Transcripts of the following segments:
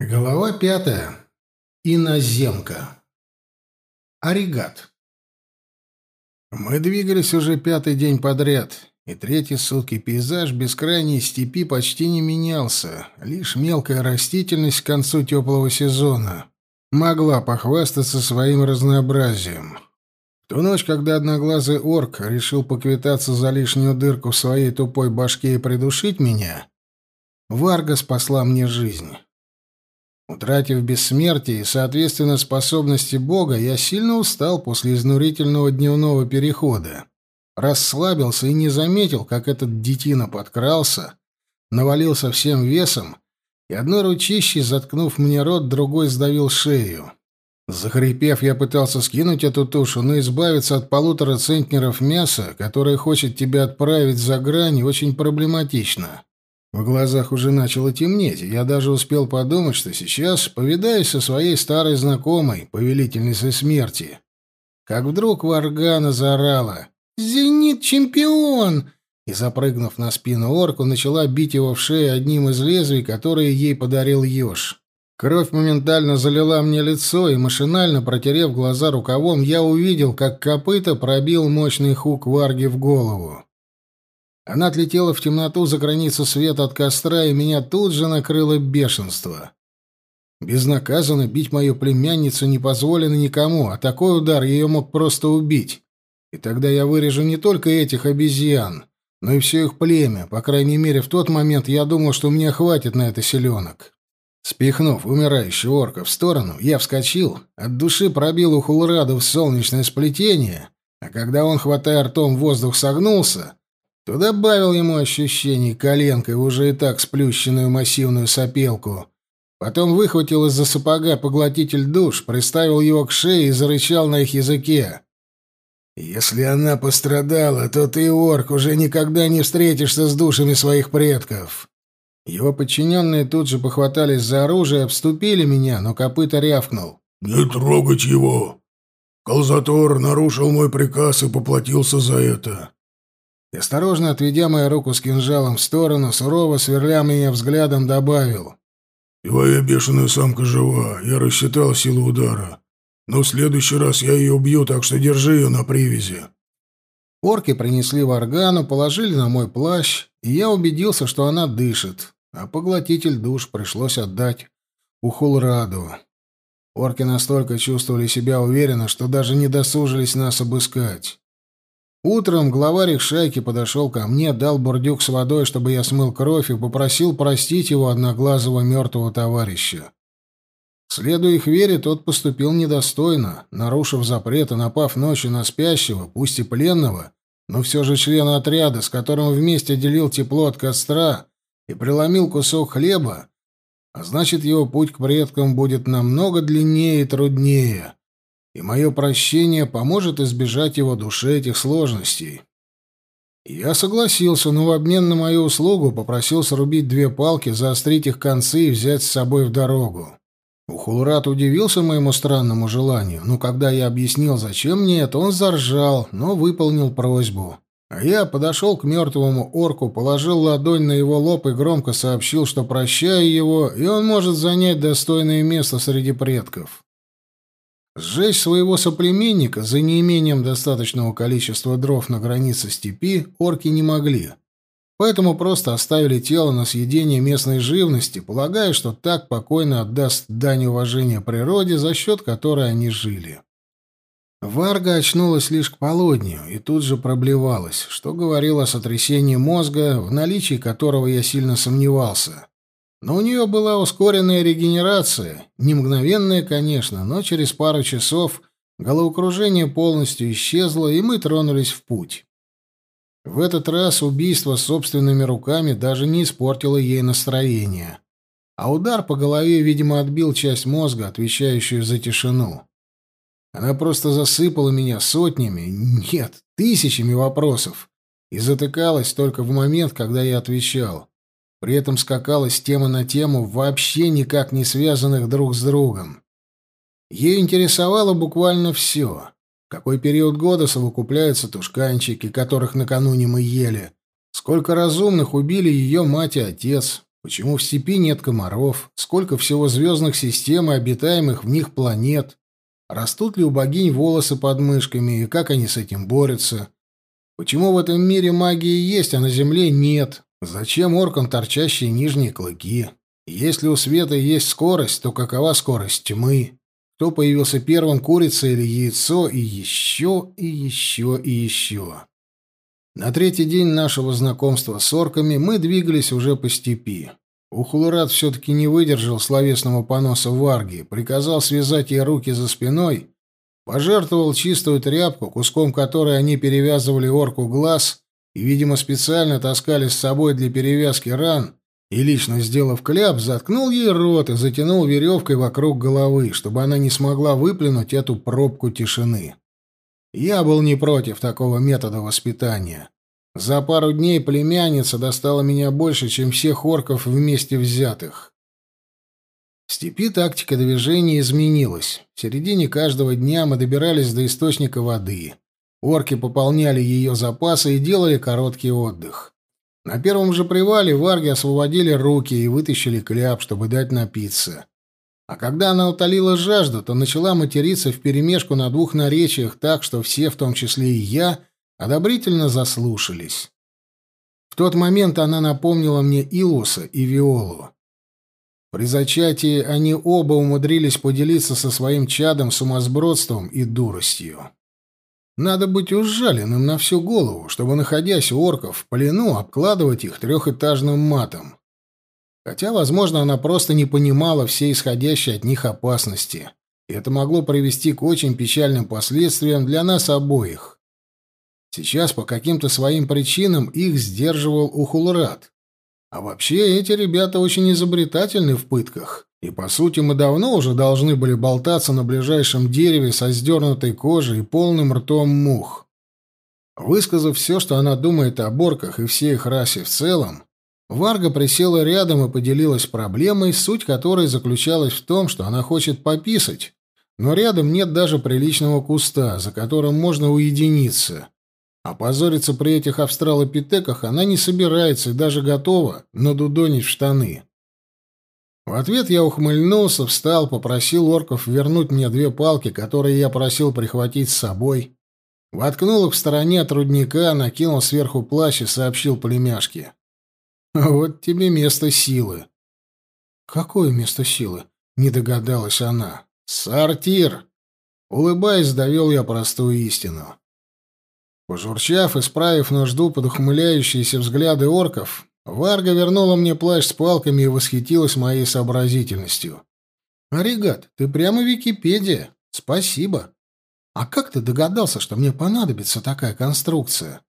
Глава пятая. Иноземка. Оригат. Мы двигались уже пятый день подряд, и третьи сутки пейзаж бескрайней степи почти не менялся, лишь мелкая растительность к концу теплого сезона могла похвастаться своим разнообразием. В ту ночь, когда одноглазый орк решил поквитаться за лишнюю дырку в своей тупой башке и придушить меня, Варга спасла мне жизнь. Утратив бессмертие и, соответственно, способности Бога, я сильно устал после изнурительного дневного перехода. Расслабился и не заметил, как этот детина подкрался, навалился всем весом и одной ручищей, заткнув мне рот, другой сдавил шею. Захрипев, я пытался скинуть эту тушу, но избавиться от полутора центнеров мяса, которое хочет тебя отправить за грань, очень проблематично. В глазах уже начало темнеть, я даже успел подумать, что сейчас повидаюсь со своей старой знакомой, повелительницей смерти. Как вдруг Варгана заорала «Зенит чемпион!» и, запрыгнув на спину орку, начала бить его в шею одним из лезвий, которые ей подарил еж. Кровь моментально залила мне лицо, и, машинально протерев глаза рукавом, я увидел, как копыта пробил мощный хук Варги в голову. Она отлетела в темноту за границу света от костра, и меня тут же накрыло бешенство. Безнаказанно бить мою племянницу не позволено никому, а такой удар ее мог просто убить. И тогда я вырежу не только этих обезьян, но и все их племя. По крайней мере, в тот момент я думал, что мне хватит на это селенок. Спихнув умирающего орка в сторону, я вскочил, от души пробил у Хулраду в солнечное сплетение, а когда он, хватая ртом воздух, согнулся, то добавил ему ощущений коленкой уже и так сплющенную массивную сопелку. Потом выхватил из-за сапога поглотитель душ, приставил его к шее и зарычал на их языке. «Если она пострадала, то ты, орк, уже никогда не встретишься с душами своих предков». Его подчиненные тут же похватались за оружие обступили меня, но копыта рявкнул. «Не трогать его! Колзатор нарушил мой приказ и поплатился за это и, осторожно отведя мою руку с кинжалом в сторону, сурово сверля меня взглядом, добавил. «Твоя бешеная самка жива, я рассчитал силу удара. Но в следующий раз я ее убью, так что держи ее на привязи». Орки принесли варгану, положили на мой плащ, и я убедился, что она дышит, а поглотитель душ пришлось отдать Ухулраду. Орки настолько чувствовали себя уверенно, что даже не досужились нас обыскать. Утром главарь их шайки подошел ко мне, дал бурдюк с водой, чтобы я смыл кровь, и попросил простить его одноглазого мертвого товарища. Следуя их вере, тот поступил недостойно, нарушив запрет и напав ночью на спящего, пусть и пленного, но все же члена отряда, с которым вместе делил тепло от костра и преломил кусок хлеба, а значит, его путь к предкам будет намного длиннее и труднее и мое прощение поможет избежать его душе этих сложностей. Я согласился, но в обмен на мою услугу попросил срубить две палки, заострить их концы и взять с собой в дорогу. Ухулрат удивился моему странному желанию, но когда я объяснил, зачем мне это, он заржал, но выполнил просьбу. А я подошел к мертвому орку, положил ладонь на его лоб и громко сообщил, что прощаю его, и он может занять достойное место среди предков. Сжечь своего соплеменника за неимением достаточного количества дров на границе степи орки не могли. Поэтому просто оставили тело на съедение местной живности, полагая, что так покойно отдаст дань уважения природе, за счет которой они жили. Варга очнулась лишь к полудню и тут же проблевалась, что говорило о сотрясении мозга, в наличии которого я сильно сомневался. Но у нее была ускоренная регенерация, не мгновенная, конечно, но через пару часов головокружение полностью исчезло, и мы тронулись в путь. В этот раз убийство собственными руками даже не испортило ей настроение. А удар по голове, видимо, отбил часть мозга, отвечающую за тишину. Она просто засыпала меня сотнями, нет, тысячами вопросов и затыкалась только в момент, когда я отвечал. При этом скакала с темы на тему, вообще никак не связанных друг с другом. Ее интересовало буквально все. В какой период года совокупляются тушканчики, которых накануне мы ели? Сколько разумных убили ее мать и отец? Почему в степи нет комаров? Сколько всего звездных систем и обитаемых в них планет? Растут ли у богинь волосы под мышками и как они с этим борются? Почему в этом мире магии есть, а на Земле нет? Зачем оркам торчащие нижние клыки? Если у света есть скорость, то какова скорость тьмы? Кто появился первым, курица или яйцо? И еще, и еще, и еще. На третий день нашего знакомства с орками мы двигались уже по степи. Ухулурат все-таки не выдержал словесного поноса Варги, приказал связать ей руки за спиной, пожертвовал чистую тряпку, куском которой они перевязывали орку глаз и, видимо, специально таскали с собой для перевязки ран, и, лично сделав кляп, заткнул ей рот и затянул веревкой вокруг головы, чтобы она не смогла выплюнуть эту пробку тишины. Я был не против такого метода воспитания. За пару дней племянница достала меня больше, чем всех орков вместе взятых. В степи тактика движения изменилась. В середине каждого дня мы добирались до источника воды. Орки пополняли ее запасы и делали короткий отдых. На первом же привале варги освободили руки и вытащили кляп, чтобы дать напиться. А когда она утолила жажду, то начала материться вперемешку на двух наречиях так, что все, в том числе и я, одобрительно заслушались. В тот момент она напомнила мне Илуса и Виолу. При зачатии они оба умудрились поделиться со своим чадом сумасбродством и дуростью. Надо быть ужаленным на всю голову, чтобы, находясь у орков в плену, обкладывать их трехэтажным матом. Хотя, возможно, она просто не понимала всей исходящей от них опасности. И это могло привести к очень печальным последствиям для нас обоих. Сейчас по каким-то своим причинам их сдерживал Ухулрат. А вообще эти ребята очень изобретательны в пытках. И, по сути, мы давно уже должны были болтаться на ближайшем дереве со сдернутой кожей и полным ртом мух. Высказав все, что она думает о борках и всей их расе в целом, Варга присела рядом и поделилась проблемой, суть которой заключалась в том, что она хочет пописать, но рядом нет даже приличного куста, за которым можно уединиться. А позориться при этих австралопитеках она не собирается и даже готова надудонить в штаны. В ответ я ухмыльнулся, встал, попросил орков вернуть мне две палки, которые я просил прихватить с собой. Воткнул их в стороне от рудника, накинул сверху плащ и сообщил племяшке. Вот тебе место силы. Какое место силы? Не догадалась она. Сортир. Улыбаясь, довел я простую истину. Пожурчав и справив нужду под ухмыляющиеся взгляды орков, Варга вернула мне плащ с палками и восхитилась моей сообразительностью. «Аригат, ты прямо Википедия. Спасибо. А как ты догадался, что мне понадобится такая конструкция?»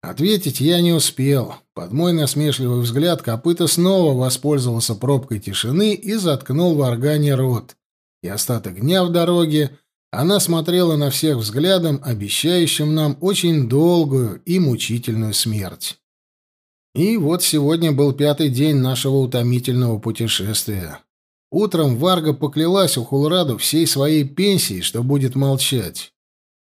Ответить я не успел. Под мой насмешливый взгляд копыта снова воспользовался пробкой тишины и заткнул в органе рот. И остаток дня в дороге она смотрела на всех взглядом, обещающим нам очень долгую и мучительную смерть. И вот сегодня был пятый день нашего утомительного путешествия. Утром Варга поклялась у Хулраду всей своей пенсии, что будет молчать.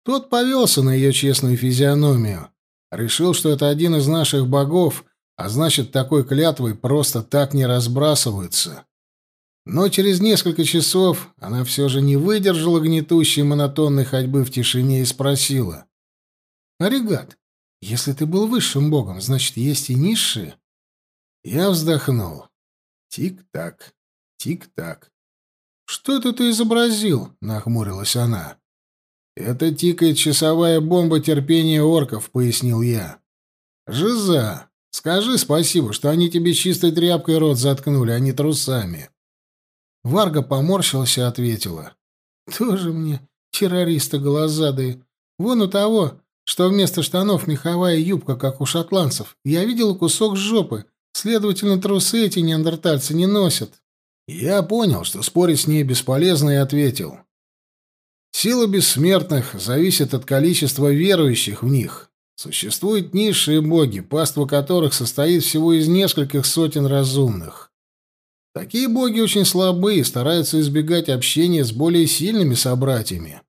Тот повелся на ее честную физиономию — Решил, что это один из наших богов, а значит, такой клятвой просто так не разбрасываются. Но через несколько часов она все же не выдержала гнетущей монотонной ходьбы в тишине и спросила. «Аригат, если ты был высшим богом, значит, есть и низшие?» Я вздохнул. Тик-так, тик-так. «Что это ты изобразил?» — нахмурилась она. «Это тикает часовая бомба терпения орков», — пояснил я. «Жиза, скажи спасибо, что они тебе чистой тряпкой рот заткнули, а не трусами». Варга поморщилась и ответила. «Тоже мне террористы глазадые. Вон у того, что вместо штанов меховая юбка, как у шотландцев. Я видела кусок жопы. Следовательно, трусы эти неандертальцы не носят». Я понял, что спорить с ней бесполезно, и ответил. Сила бессмертных зависит от количества верующих в них. Существуют низшие боги, паства которых состоит всего из нескольких сотен разумных. Такие боги очень слабы и стараются избегать общения с более сильными собратьями.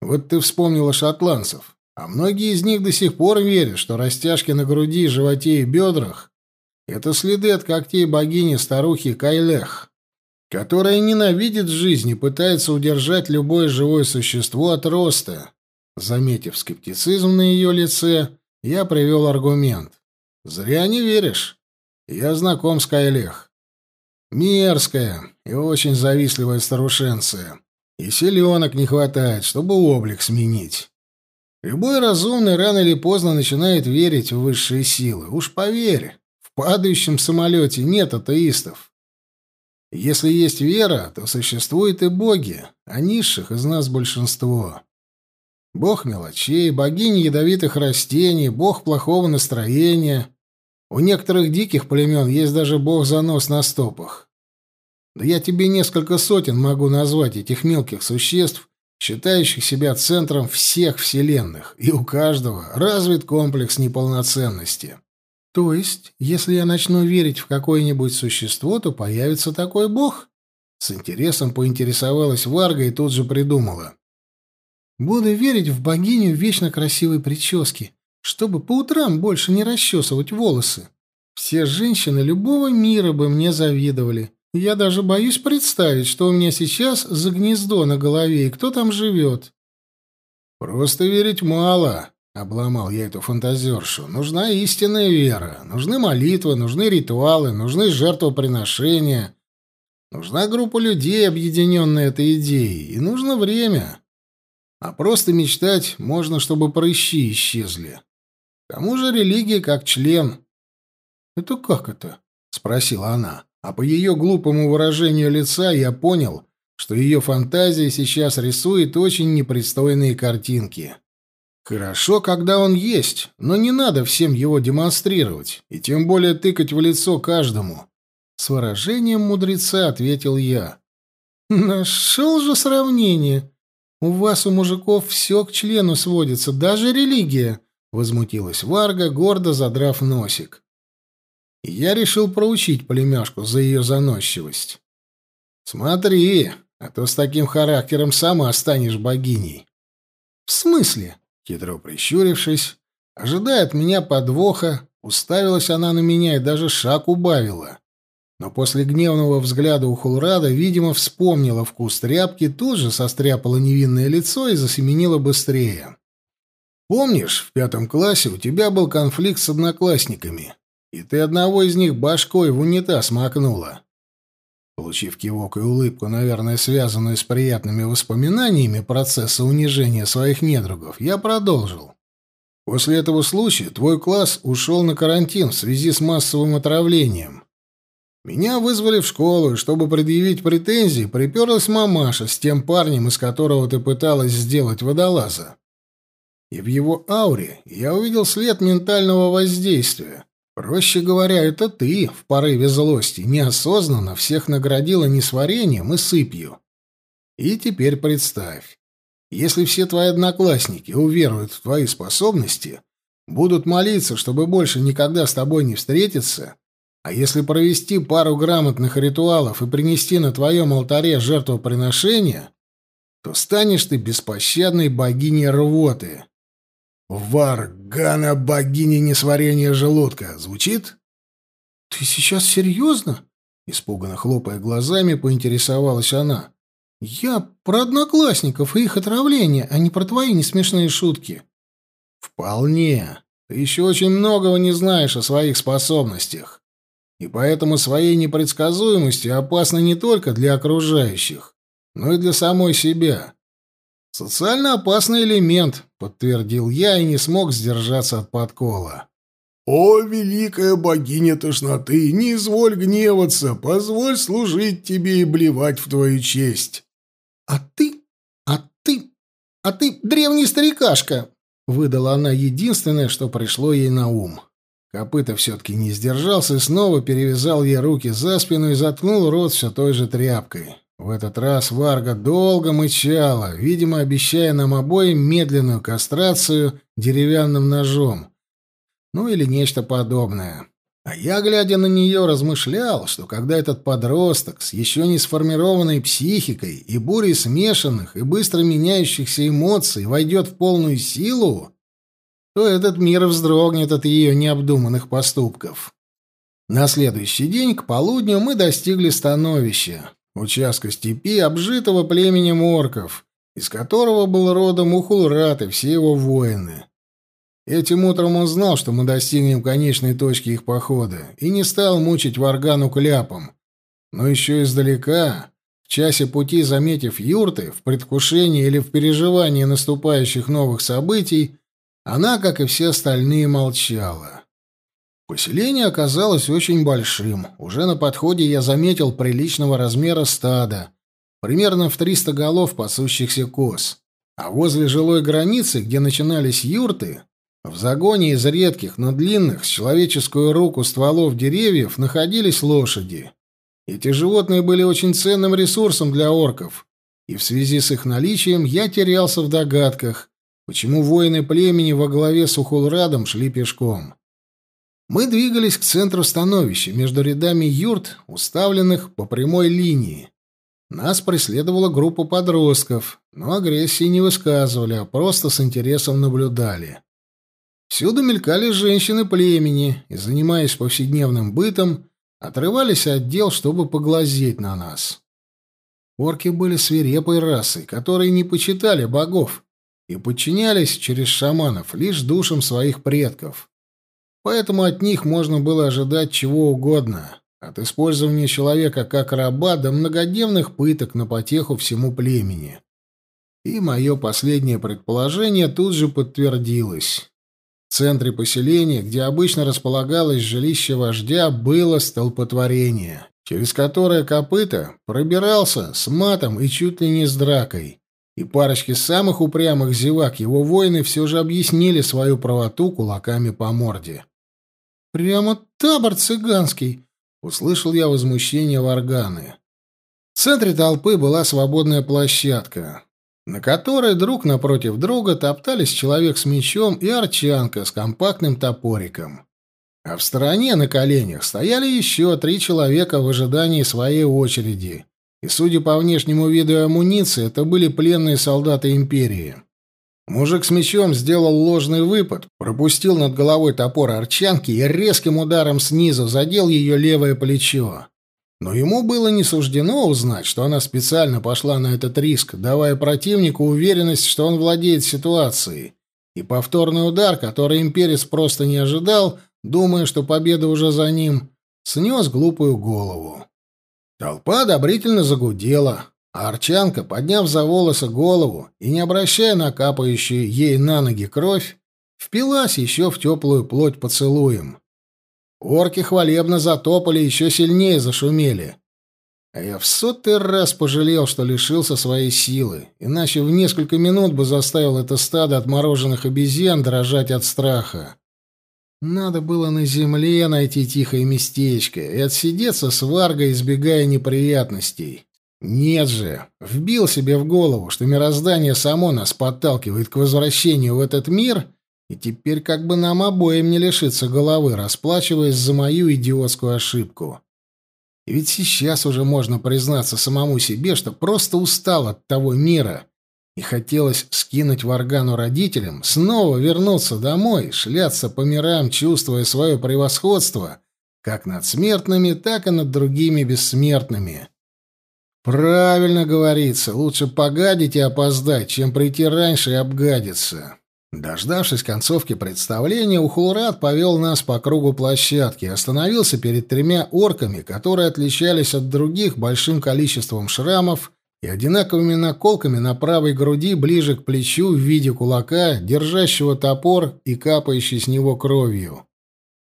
Вот ты вспомнила шотландцев, а многие из них до сих пор верят, что растяжки на груди, животе и бедрах Это следы от когтей богини-старухи Кайлех, которая ненавидит жизнь и пытается удержать любое живое существо от роста. Заметив скептицизм на ее лице, я привел аргумент. «Зря не веришь. Я знаком с Кайлех. Мерзкая и очень завистливая старушенция. И селенок не хватает, чтобы облик сменить. Любой разумный рано или поздно начинает верить в высшие силы. Уж поверь, в падающем самолете нет атеистов. Если есть вера, то существуют и боги, а низших из нас большинство. Бог мелочей, богиня ядовитых растений, бог плохого настроения. У некоторых диких племен есть даже бог занос на стопах. Да я тебе несколько сотен могу назвать этих мелких существ, считающих себя центром всех вселенных, и у каждого развит комплекс неполноценности. То есть, если я начну верить в какое-нибудь существо, то появится такой бог? С интересом поинтересовалась Варга и тут же придумала. Буду верить в богиню вечно красивой прически, чтобы по утрам больше не расчесывать волосы. Все женщины любого мира бы мне завидовали. Я даже боюсь представить, что у меня сейчас за гнездо на голове и кто там живет. Просто верить мало, обломал я эту фантазершу. Нужна истинная вера, нужны молитвы, нужны ритуалы, нужны жертвоприношения. Нужна группа людей, объединенная этой идеей, и нужно время. А просто мечтать можно, чтобы прыщи исчезли. К тому же религия как член. «Это как это?» — спросила она. А по ее глупому выражению лица я понял, что ее фантазия сейчас рисует очень непристойные картинки. Хорошо, когда он есть, но не надо всем его демонстрировать, и тем более тыкать в лицо каждому. С выражением мудреца ответил я. «Нашел же сравнение. У вас, у мужиков, все к члену сводится, даже религия», — возмутилась Варга, гордо задрав носик. Я решил проучить племяшку за ее заносчивость. «Смотри, а то с таким характером сама станешь богиней». «В смысле?» — хитро прищурившись, ожидая от меня подвоха, уставилась она на меня и даже шаг убавила. Но после гневного взгляда у Хулрада, видимо, вспомнила вкус тряпки, тут же состряпала невинное лицо и засеменила быстрее. «Помнишь, в пятом классе у тебя был конфликт с одноклассниками, и ты одного из них башкой в унитаз макнула?» Получив кивок и улыбку, наверное, связанную с приятными воспоминаниями процесса унижения своих недругов, я продолжил. После этого случая твой класс ушел на карантин в связи с массовым отравлением. Меня вызвали в школу, и чтобы предъявить претензии, приперлась мамаша с тем парнем, из которого ты пыталась сделать водолаза. И в его ауре я увидел след ментального воздействия. Проще говоря, это ты в порыве злости неосознанно всех наградила несварением и сыпью. И теперь представь, если все твои одноклассники уверуют в твои способности, будут молиться, чтобы больше никогда с тобой не встретиться, а если провести пару грамотных ритуалов и принести на твоем алтаре жертвоприношение, то станешь ты беспощадной богиней рвоты. Варгана, богиня несварения желудка. Звучит? Ты сейчас серьезно? Испуганно хлопая глазами, поинтересовалась она. Я про одноклассников и их отравление, а не про твои несмешные шутки. Вполне. Ты еще очень многого не знаешь о своих способностях и поэтому своей непредсказуемостью опасна не только для окружающих, но и для самой себя. Социально опасный элемент, подтвердил я и не смог сдержаться от подкола. «О, великая богиня тошноты, не изволь гневаться, позволь служить тебе и блевать в твою честь». «А ты, а ты, а ты древний старикашка!» — выдала она единственное, что пришло ей на ум. Копыта все-таки не сдержался и снова перевязал ей руки за спину и заткнул рот все той же тряпкой. В этот раз Варга долго мычала, видимо, обещая нам обоим медленную кастрацию деревянным ножом. Ну или нечто подобное. А я, глядя на нее, размышлял, что когда этот подросток с еще не сформированной психикой и бурей смешанных и быстро меняющихся эмоций войдет в полную силу, то этот мир вздрогнет от ее необдуманных поступков. На следующий день к полудню мы достигли становища, участка степи, обжитого племенем орков, из которого был родом Ухулрат и все его воины. Этим утром он знал, что мы достигнем конечной точки их похода, и не стал мучить Варгану кляпом. Но еще издалека, в часе пути заметив юрты, в предвкушении или в переживании наступающих новых событий, она, как и все остальные, молчала. Поселение оказалось очень большим. Уже на подходе я заметил приличного размера стада, примерно в 300 голов пасущихся коз. А возле жилой границы, где начинались юрты, в загоне из редких, но длинных, с человеческую руку стволов деревьев находились лошади. Эти животные были очень ценным ресурсом для орков, и в связи с их наличием я терялся в догадках, почему воины племени во главе с Ухулрадом шли пешком. Мы двигались к центру становища, между рядами юрт, уставленных по прямой линии. Нас преследовала группа подростков, но агрессии не высказывали, а просто с интересом наблюдали. Всюду мелькали женщины племени и, занимаясь повседневным бытом, отрывались от дел, чтобы поглазеть на нас. Орки были свирепой расой, которые не почитали богов и подчинялись через шаманов лишь душам своих предков. Поэтому от них можно было ожидать чего угодно, от использования человека как раба до многодневных пыток на потеху всему племени. И мое последнее предположение тут же подтвердилось. В центре поселения, где обычно располагалось жилище вождя, было столпотворение, через которое копыта пробирался с матом и чуть ли не с дракой. И парочки самых упрямых зевак его воины все же объяснили свою правоту кулаками по морде. «Прямо табор цыганский!» — услышал я возмущение Варганы. В центре толпы была свободная площадка на которой друг напротив друга топтались человек с мечом и арчанка с компактным топориком. А в стороне на коленях стояли еще три человека в ожидании своей очереди. И, судя по внешнему виду и амуниции, это были пленные солдаты империи. Мужик с мечом сделал ложный выпад, пропустил над головой топор арчанки и резким ударом снизу задел ее левое плечо. Но ему было не суждено узнать, что она специально пошла на этот риск, давая противнику уверенность, что он владеет ситуацией. И повторный удар, который имперец просто не ожидал, думая, что победа уже за ним, снес глупую голову. Толпа одобрительно загудела, а Арчанка, подняв за волосы голову и не обращая на капающую ей на ноги кровь, впилась еще в теплую плоть поцелуем. Орки хвалебно затопали, еще сильнее зашумели. А я в сотый раз пожалел, что лишился своей силы, иначе в несколько минут бы заставил это стадо отмороженных обезьян дрожать от страха. Надо было на земле найти тихое местечко и отсидеться с Варгой, избегая неприятностей. Нет же, вбил себе в голову, что мироздание само нас подталкивает к возвращению в этот мир — и теперь как бы нам обоим не лишиться головы, расплачиваясь за мою идиотскую ошибку. И ведь сейчас уже можно признаться самому себе, что просто устал от того мира, и хотелось скинуть варгану родителям, снова вернуться домой, шляться по мирам, чувствуя свое превосходство, как над смертными, так и над другими бессмертными. Правильно говорится, лучше погадить и опоздать, чем прийти раньше и обгадиться. Дождавшись концовки представления, Ухулрат повел нас по кругу площадки и остановился перед тремя орками, которые отличались от других большим количеством шрамов и одинаковыми наколками на правой груди ближе к плечу в виде кулака, держащего топор и капающий с него кровью.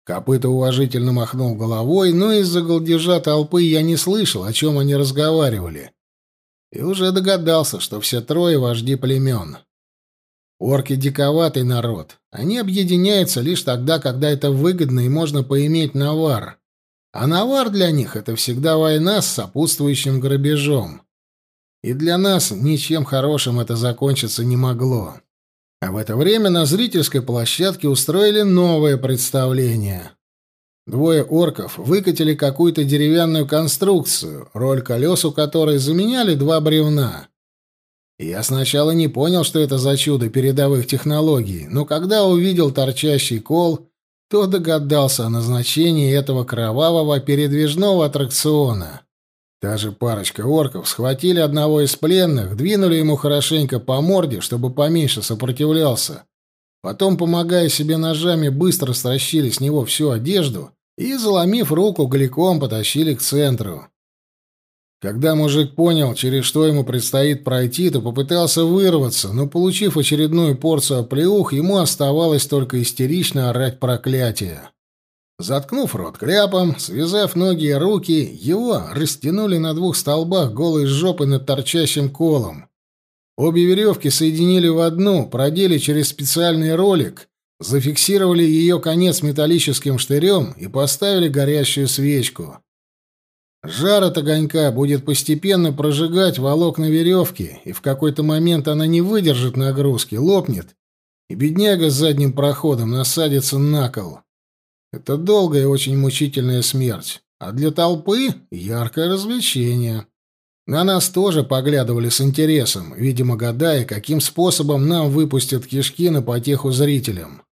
Копыта уважительно махнул головой, но из-за голдежа толпы я не слышал, о чем они разговаривали. И уже догадался, что все трое вожди племен. Орки — диковатый народ. Они объединяются лишь тогда, когда это выгодно и можно поиметь навар. А навар для них — это всегда война с сопутствующим грабежом. И для нас ничем хорошим это закончиться не могло. А в это время на зрительской площадке устроили новое представление. Двое орков выкатили какую-то деревянную конструкцию, роль колес у которой заменяли два бревна. Я сначала не понял, что это за чудо передовых технологий, но когда увидел торчащий кол, кто догадался о назначении этого кровавого передвижного аттракциона. Та же парочка орков схватили одного из пленных, двинули ему хорошенько по морде, чтобы поменьше сопротивлялся. Потом, помогая себе ножами, быстро стращили с него всю одежду и, заломив руку, голиком потащили к центру. Когда мужик понял, через что ему предстоит пройти, то попытался вырваться, но, получив очередную порцию оплеух, ему оставалось только истерично орать проклятие. Заткнув рот кляпом, связав ноги и руки, его растянули на двух столбах голой жопой над торчащим колом. Обе веревки соединили в одну, продели через специальный ролик, зафиксировали ее конец металлическим штырем и поставили горящую свечку. Жар от огонька будет постепенно прожигать волокна веревки, и в какой-то момент она не выдержит нагрузки, лопнет, и бедняга с задним проходом насадится на кол. Это долгая и очень мучительная смерть, а для толпы — яркое развлечение. На нас тоже поглядывали с интересом, видимо, гадая, каким способом нам выпустят кишки на потеху зрителям.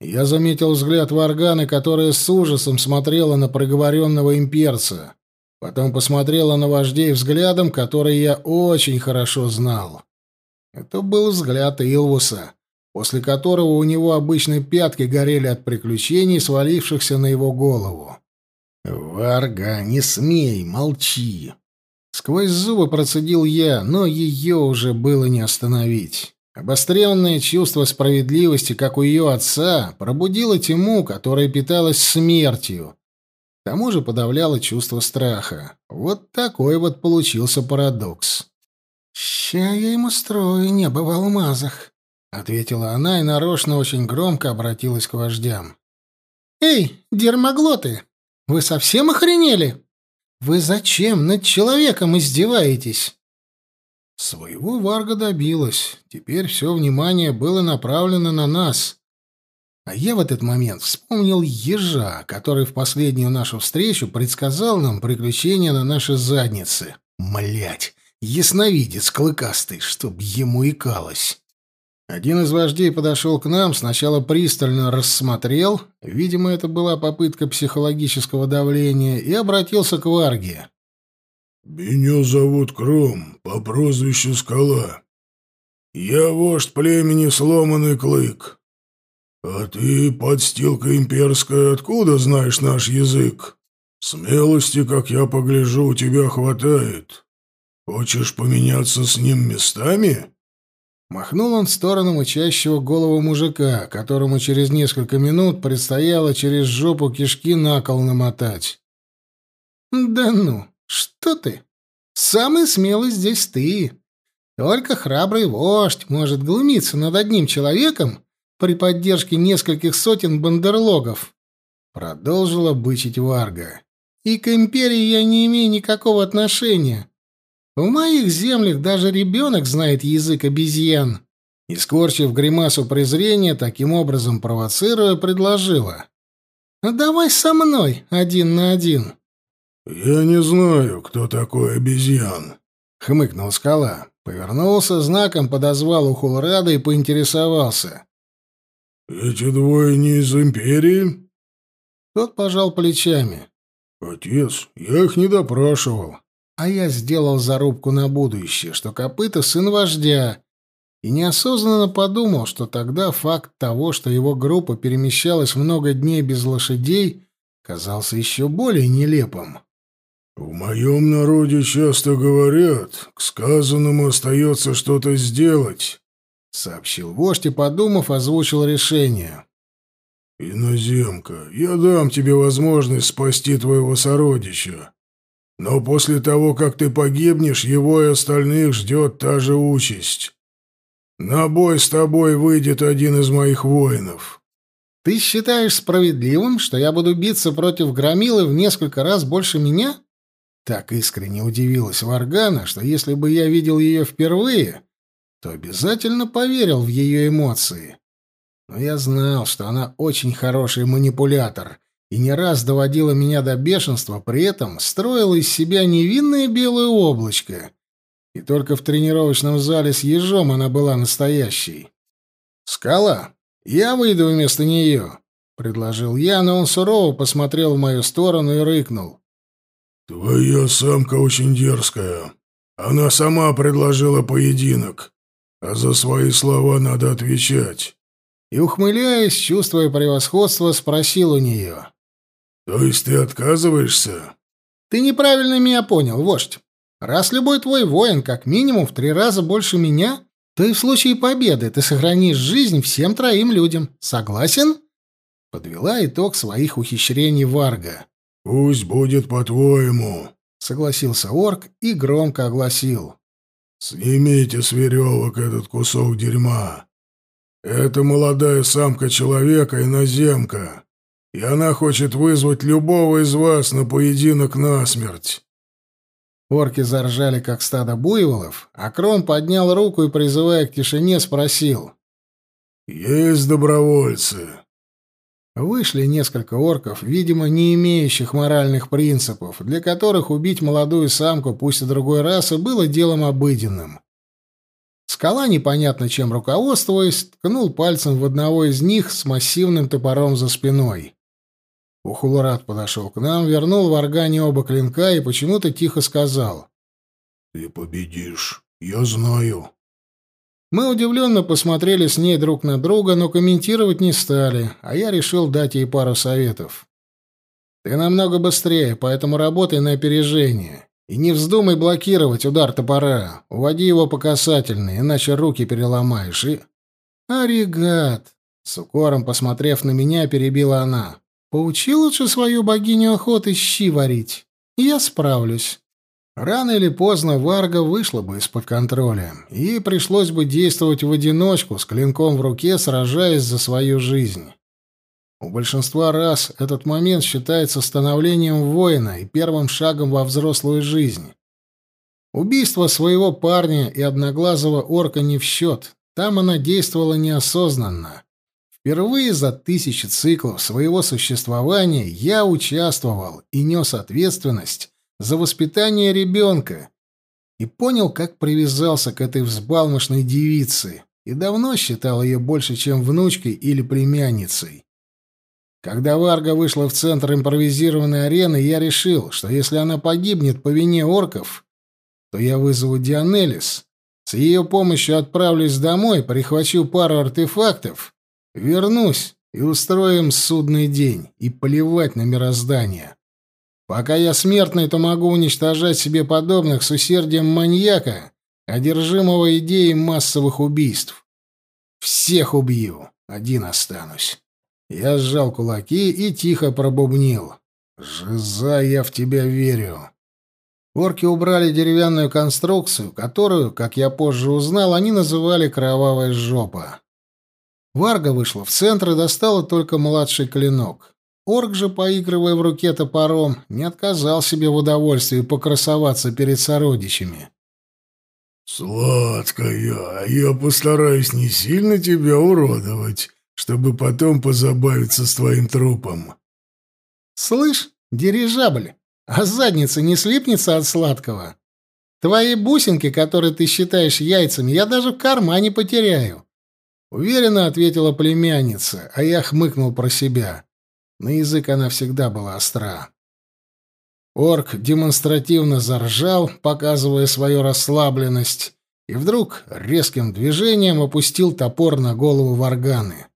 Я заметил взгляд Варганы, которая с ужасом смотрела на проговоренного имперца. Потом посмотрела на вождей взглядом, который я очень хорошо знал. Это был взгляд Илвуса, после которого у него обычно пятки горели от приключений, свалившихся на его голову. «Варга, не смей, молчи!» Сквозь зубы процедил я, но ее уже было не остановить. Обостренное чувство справедливости, как у ее отца, пробудило тьму, которая питалась смертью. К тому же подавляло чувство страха. Вот такой вот получился парадокс. «Ща я ему строю небо в алмазах», ответила она и нарочно очень громко обратилась к вождям. Эй, дермоглоты, вы совсем охренели? Вы зачем над человеком издеваетесь? Своего Варга добилась. Теперь все внимание было направлено на нас. А я в этот момент вспомнил ежа, который в последнюю нашу встречу предсказал нам приключения на наши задницы. Млять, ясновидец клыкастый, чтоб ему икалось. Один из вождей подошел к нам, сначала пристально рассмотрел, видимо, это была попытка психологического давления, и обратился к Варге. «Меня зовут Кром, по прозвищу Скала. Я вождь племени Сломанный Клык. А ты, подстилка имперская, откуда знаешь наш язык? Смелости, как я погляжу, у тебя хватает. Хочешь поменяться с ним местами?» Махнул он в сторону мычащего голову мужика, которому через несколько минут предстояло через жопу кишки на кол намотать. «Да ну, что ты? Самый смелый здесь ты. Только храбрый вождь может глумиться над одним человеком при поддержке нескольких сотен бандерлогов», — продолжила бычить Варга. «И к империи я не имею никакого отношения». В моих землях даже ребенок знает язык обезьян. И, скорчив гримасу презрения, таким образом провоцируя, предложила. «А давай со мной один на один». «Я не знаю, кто такой обезьян», — хмыкнул скала. Повернулся, знаком подозвал Ухулрада и поинтересовался. «Эти двое не из Империи?» Тот пожал плечами. «Отец, я их не допрашивал. А я сделал зарубку на будущее, что копыта сын вождя, и неосознанно подумал, что тогда факт того, что его группа перемещалась много дней без лошадей, казался еще более нелепым. «В моем народе часто говорят, к сказанному остается что-то сделать», — сообщил вождь и, подумав, озвучил решение. «Иноземка, я дам тебе возможность спасти твоего сородича. Но после того, как ты погибнешь, его и остальных ждет та же участь. На бой с тобой выйдет один из моих воинов. Ты считаешь справедливым, что я буду биться против Громилы в несколько раз больше меня? Так искренне удивилась Варгана, что если бы я видел ее впервые, то обязательно поверил в ее эмоции. Но я знал, что она очень хороший манипулятор и не раз доводила меня до бешенства, при этом строила из себя невинное белое облачко. И только в тренировочном зале с ежом она была настоящей. «Скала, я выйду вместо нее», — предложил я, но он сурово посмотрел в мою сторону и рыкнул. «Твоя самка очень дерзкая. Она сама предложила поединок, а за свои слова надо отвечать». И, ухмыляясь, чувствуя превосходство, спросил у нее. «То есть ты отказываешься?» «Ты неправильно меня понял, вождь. Раз любой твой воин как минимум в три раза больше меня, то и в случае победы ты сохранишь жизнь всем троим людям. Согласен?» Подвела итог своих ухищрений Варга. «Пусть будет по-твоему», — согласился орк и громко огласил. «Снимите с веревок этот кусок дерьма. Это молодая самка человека иноземка, и она хочет вызвать любого из вас на поединок насмерть. Орки заржали, как стадо буйволов, а Кром поднял руку и, призывая к тишине, спросил. «Есть добровольцы». Вышли несколько орков, видимо, не имеющих моральных принципов, для которых убить молодую самку, пусть и другой расы, было делом обыденным. Скала, непонятно чем руководствуясь, ткнул пальцем в одного из них с массивным топором за спиной. Ухулурат подошел к нам, вернул в органе оба клинка и почему-то тихо сказал. «Ты победишь, я знаю». Мы удивленно посмотрели с ней друг на друга, но комментировать не стали, а я решил дать ей пару советов. «Ты намного быстрее, поэтому работай на опережение. И не вздумай блокировать удар топора. Уводи его по касательной, иначе руки переломаешь и...» «Аригат!» С укором, посмотрев на меня, перебила она. Поучи лучше свою богиню охоты щи варить. Я справлюсь. Рано или поздно Варга вышла бы из-под контроля. Ей пришлось бы действовать в одиночку, с клинком в руке, сражаясь за свою жизнь. У большинства раз этот момент считается становлением воина и первым шагом во взрослую жизнь. Убийство своего парня и одноглазого орка не в счет. Там она действовала неосознанно. Впервые за тысячи циклов своего существования я участвовал и нес ответственность за воспитание ребенка и понял, как привязался к этой взбалмошной девице и давно считал ее больше, чем внучкой или племянницей. Когда Варга вышла в центр импровизированной арены, я решил, что если она погибнет по вине орков, то я вызову Дионелис, с ее помощью отправлюсь домой, прихвачу пару артефактов Вернусь и устроим судный день, и плевать на мироздание. Пока я смертный, то могу уничтожать себе подобных с усердием маньяка, одержимого идеей массовых убийств. Всех убью, один останусь. Я сжал кулаки и тихо пробубнил. «Жиза, я в тебя верю». Орки убрали деревянную конструкцию, которую, как я позже узнал, они называли «кровавая жопа». Варга вышла в центр и достала только младший клинок. Орк же, поигрывая в руке топором, не отказал себе в удовольствии покрасоваться перед сородичами. «Сладкая, а я постараюсь не сильно тебя уродовать, чтобы потом позабавиться с твоим трупом». «Слышь, дирижабль, а задница не слипнется от сладкого? Твои бусинки, которые ты считаешь яйцами, я даже в кармане потеряю. Уверенно ответила племянница, а я хмыкнул про себя. На язык она всегда была остра. Орк демонстративно заржал, показывая свою расслабленность, и вдруг резким движением опустил топор на голову Варганы.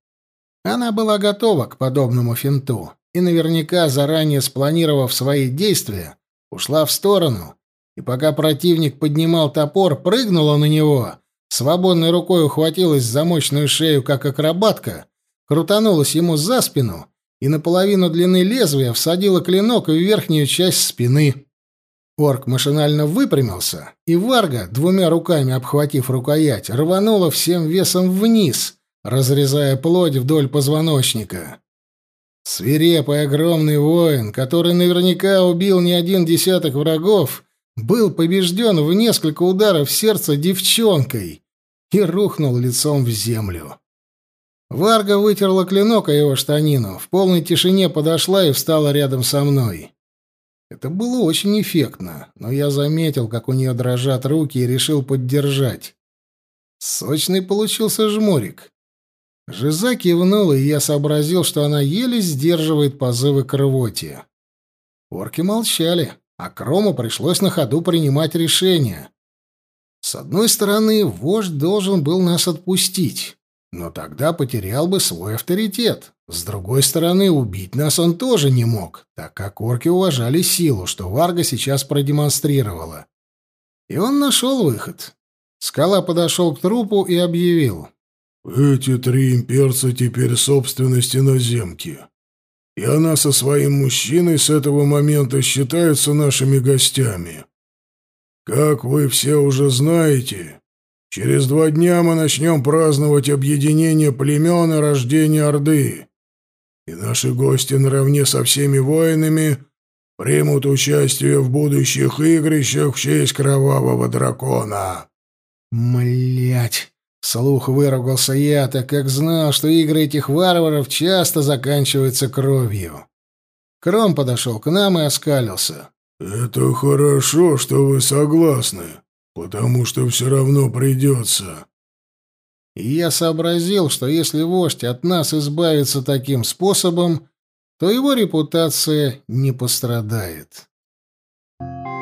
Она была готова к подобному финту и наверняка, заранее спланировав свои действия, ушла в сторону, и пока противник поднимал топор, прыгнула на него — Свободной рукой ухватилась за мощную шею, как акробатка, крутанулась ему за спину и наполовину длины лезвия всадила клинок в верхнюю часть спины. Орк машинально выпрямился, и Варга, двумя руками обхватив рукоять, рванула всем весом вниз, разрезая плоть вдоль позвоночника. Свирепый огромный воин, который наверняка убил не один десяток врагов, был побежден в несколько ударов сердца девчонкой и рухнул лицом в землю. Варга вытерла клинок о его штанину, в полной тишине подошла и встала рядом со мной. Это было очень эффектно, но я заметил, как у нее дрожат руки, и решил поддержать. Сочный получился жмурик. Жиза кивнула, и я сообразил, что она еле сдерживает позывы к рвоте. Орки молчали, а Крому пришлось на ходу принимать решение. С одной стороны, вождь должен был нас отпустить, но тогда потерял бы свой авторитет. С другой стороны, убить нас он тоже не мог, так как орки уважали силу, что Варга сейчас продемонстрировала. И он нашел выход. Скала подошел к трупу и объявил. «Эти три имперца теперь собственность иноземки. И она со своим мужчиной с этого момента считаются нашими гостями. Как вы все уже знаете, через два дня мы начнем праздновать объединение племен и рождение Орды. И наши гости наравне со всеми воинами примут участие в будущих игрищах в честь кровавого дракона. Млять! Слух выругался я, так как знал, что игры этих варваров часто заканчиваются кровью. Кром подошел к нам и оскалился. «Это хорошо, что вы согласны, потому что все равно придется». И я сообразил, что если вождь от нас избавится таким способом, то его репутация не пострадает. Thank you.